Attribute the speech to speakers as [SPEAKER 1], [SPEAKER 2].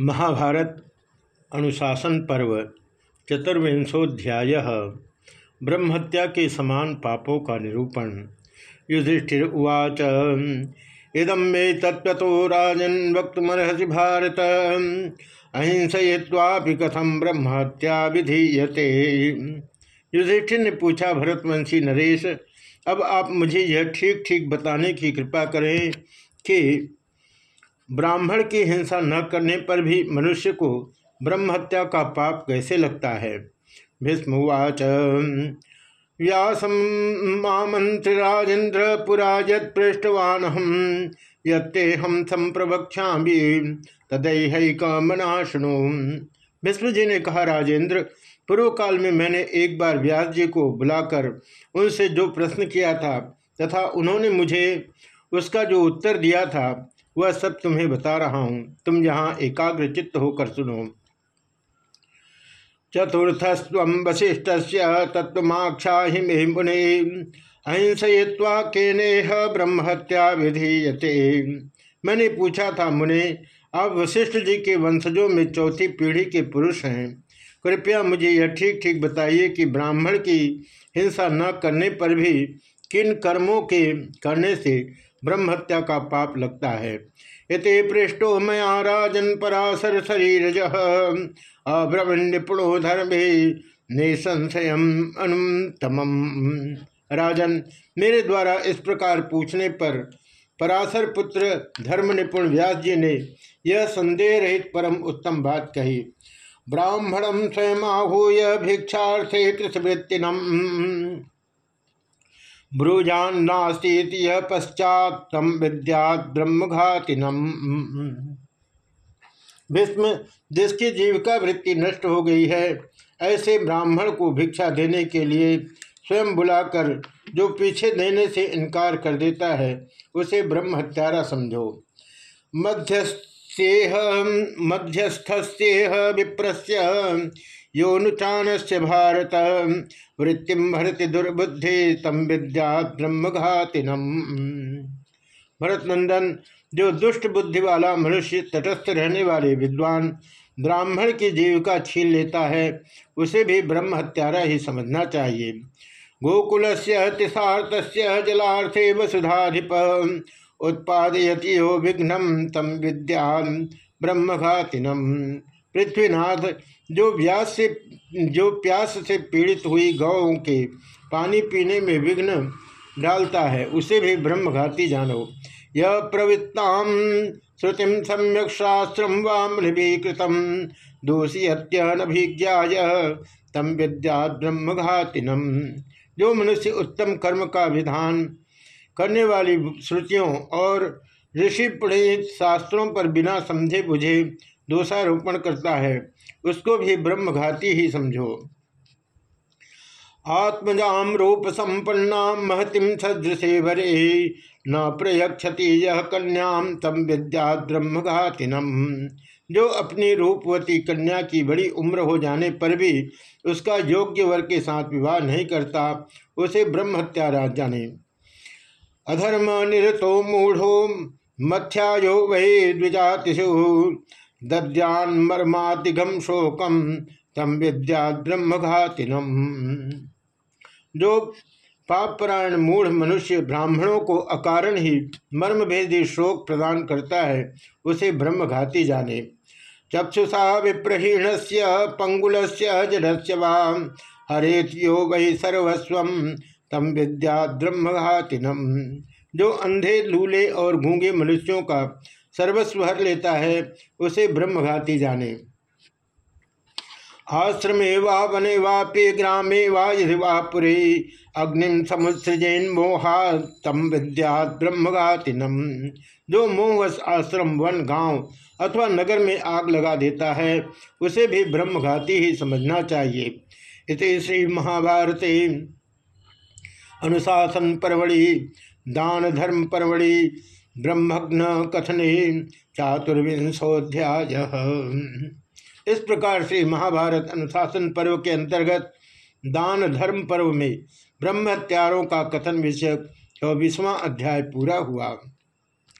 [SPEAKER 1] महाभारत अनुशासन पर्व, चतुर्विंशोध्याय, ब्रह्महत्या के समान पापों का निरूपण। युधिष्ठिर उवाच इदम मे तत्व राजन वक्तमर्हसि भारत। अहिंसय्वापि कथम ब्रह्महत्या विधीयते। युधिष्ठिर ने पूछा, भरतवंशी नरेश, अब आप मुझे यह ठीक ठीक बताने की कृपा करें कि ब्राह्मण की हिंसा न करने पर भी मनुष्य को ब्रह्म हत्या का पाप कैसे लगता है? भीष्मवाच व्यासम मामंत्र राजेंद्र पुरा यद पृष्ठवान हम ये हम संप्रवक्षा तदय शुणु भीष्म जी ने कहा राजेंद्र पूर्व काल में मैंने एक बार व्यास जी को बुलाकर उनसे जो प्रश्न किया था तथा उन्होंने मुझे उसका जो उत्तर दिया था वह सब तुम्हें बता रहा हूँ। तुम यहाँ एकाग्र चित्त होकर सुनो। चतुर्थस्व वशिष्ठ तत्वमाक्षा मे मुने अहिंसय्वा केनेह ब्रह्महत्या विधीयते। मैंने पूछा था, मुने, आप वशिष्ठ जी के वंशजों में चौथी पीढ़ी के पुरुष हैं। कृपया मुझे यह ठीक ठीक बताइए कि ब्राह्मण की हिंसा न करने पर भी किन कर्मों के करने से ब्रह्म हत्या का पाप लगता है। इति पृष्ठो मया राजन पराशर शरीर अभ्रमण निपुणो धर्मे निसंशय अनुतम राजन, मेरे द्वारा इस प्रकार पूछने पर पराशर पुत्र धर्म निपुण व्यास जी ने यह संदेह रहित परम उत्तम बात कही। ब्राह्मणम स्वयं आहूय भिक्षार्थे कृतवृत्तिनम ब्रूजान्नास्ती पश्चात तम विद्यात ब्रह्मघातिनम। भीष्म, जिसकी जीविका वृत्ति नष्ट हो गई है, ऐसे ब्राह्मण को भिक्षा देने के लिए स्वयं बुलाकर जो पीछे देने से इनकार कर देता है, उसे ब्रह्म हत्यारा समझो। मध्यस्थेह, मध्यस्थस्येह विप्रस्य। योनुचान से भारत। वृत्ति भरति दुर्बुद्धि तम विद्या ब्रह्मघातिनम। भरत नंदन जो दुष्ट बुद्धि वाला मनुष्य, तटस्थ रहने वाले विद्वान, ब्राह्मण की जीविका छीन लेता है, उसे भी ब्रह्म हत्यारा ही समझना चाहिए। गोकुल से जलार्थे वसुधाधिप, उत्पादयति हो विघ्नम तम विद्या ब्रह्मघातिनम। पृथ्वीनाथ, जो व्यास से, जो प्यास से पीड़ित हुई गौ के पानी पीने में विघ्न डालता है, उसे भी ब्रह्मघाती जानो। यह प्रवृत्ताम श्रुतिम सम्यक शास्त्र वामृतम दोषी हत्यानभिज्ञाय तम विद्या ब्रह्मघातिनम। जो मनुष्य उत्तम कर्म का विधान करने वाली श्रुतियों और ऋषि प्रणीत शास्त्रों पर बिना समझे बुझे दोषारोपण करता है। उसको भी ब्रह्मघाती ही समझो। आत्मजाम रूप संपन्ना महतिम सदृशे वरे न प्रयक्षति यह कन्याम तम विद्या ब्रह्मघातिनम जो अपनी रूपवती कन्या की बड़ी उम्र हो जाने पर भी उसका योग्य वर के साथ विवाह नहीं करता, उसे ब्रह्म हत्यारा जाने। अधर्म निरतो मूढ़ो मथ्यायो वही द्विजातिषु। दद्यान मर्मातिगम शोकम, तम विद्या ब्रह्मघातिनम। जो पापरायण मूढ़ मनुष्य ब्राह्मणों को अकारण ही मर्म भेदी शोक प्रदान करता है, उसे ब्रह्मघाती जाने। चक्षुषा विप्रहीण से पंगुल से जडस्य हरेत यो वही सर्वस्व, तम विद्या ब्रह्मघातिनम। जो अंधे, लूले और गूँगे मनुष्यों का सर्वस्व हर लेता है, उसे ब्रह्मघाती जाने। आश्रमे वा वने वापि ग्रामे वा यदि वा पुरे अग्निम समुत्सृजैन मोहा तम विद्या ब्रह्मघातिनम जो मोहवश आश्रम, वन, गाँव अथवा नगर में आग लगा देता है, उसे भी ब्रह्मघाती ही समझना चाहिए। इस श्री महाभारते अनुशासन परवड़ी, दान धर्म परवड़ी ब्रह्मग्न कथने चातुर्विंशोध्याय इस प्रकार से महाभारत अनुशासन पर्व के अंतर्गत दान धर्म पर्व में ब्रह्मत्यारों का कथन विषय चौबीसवां अध्याय पूरा हुआ।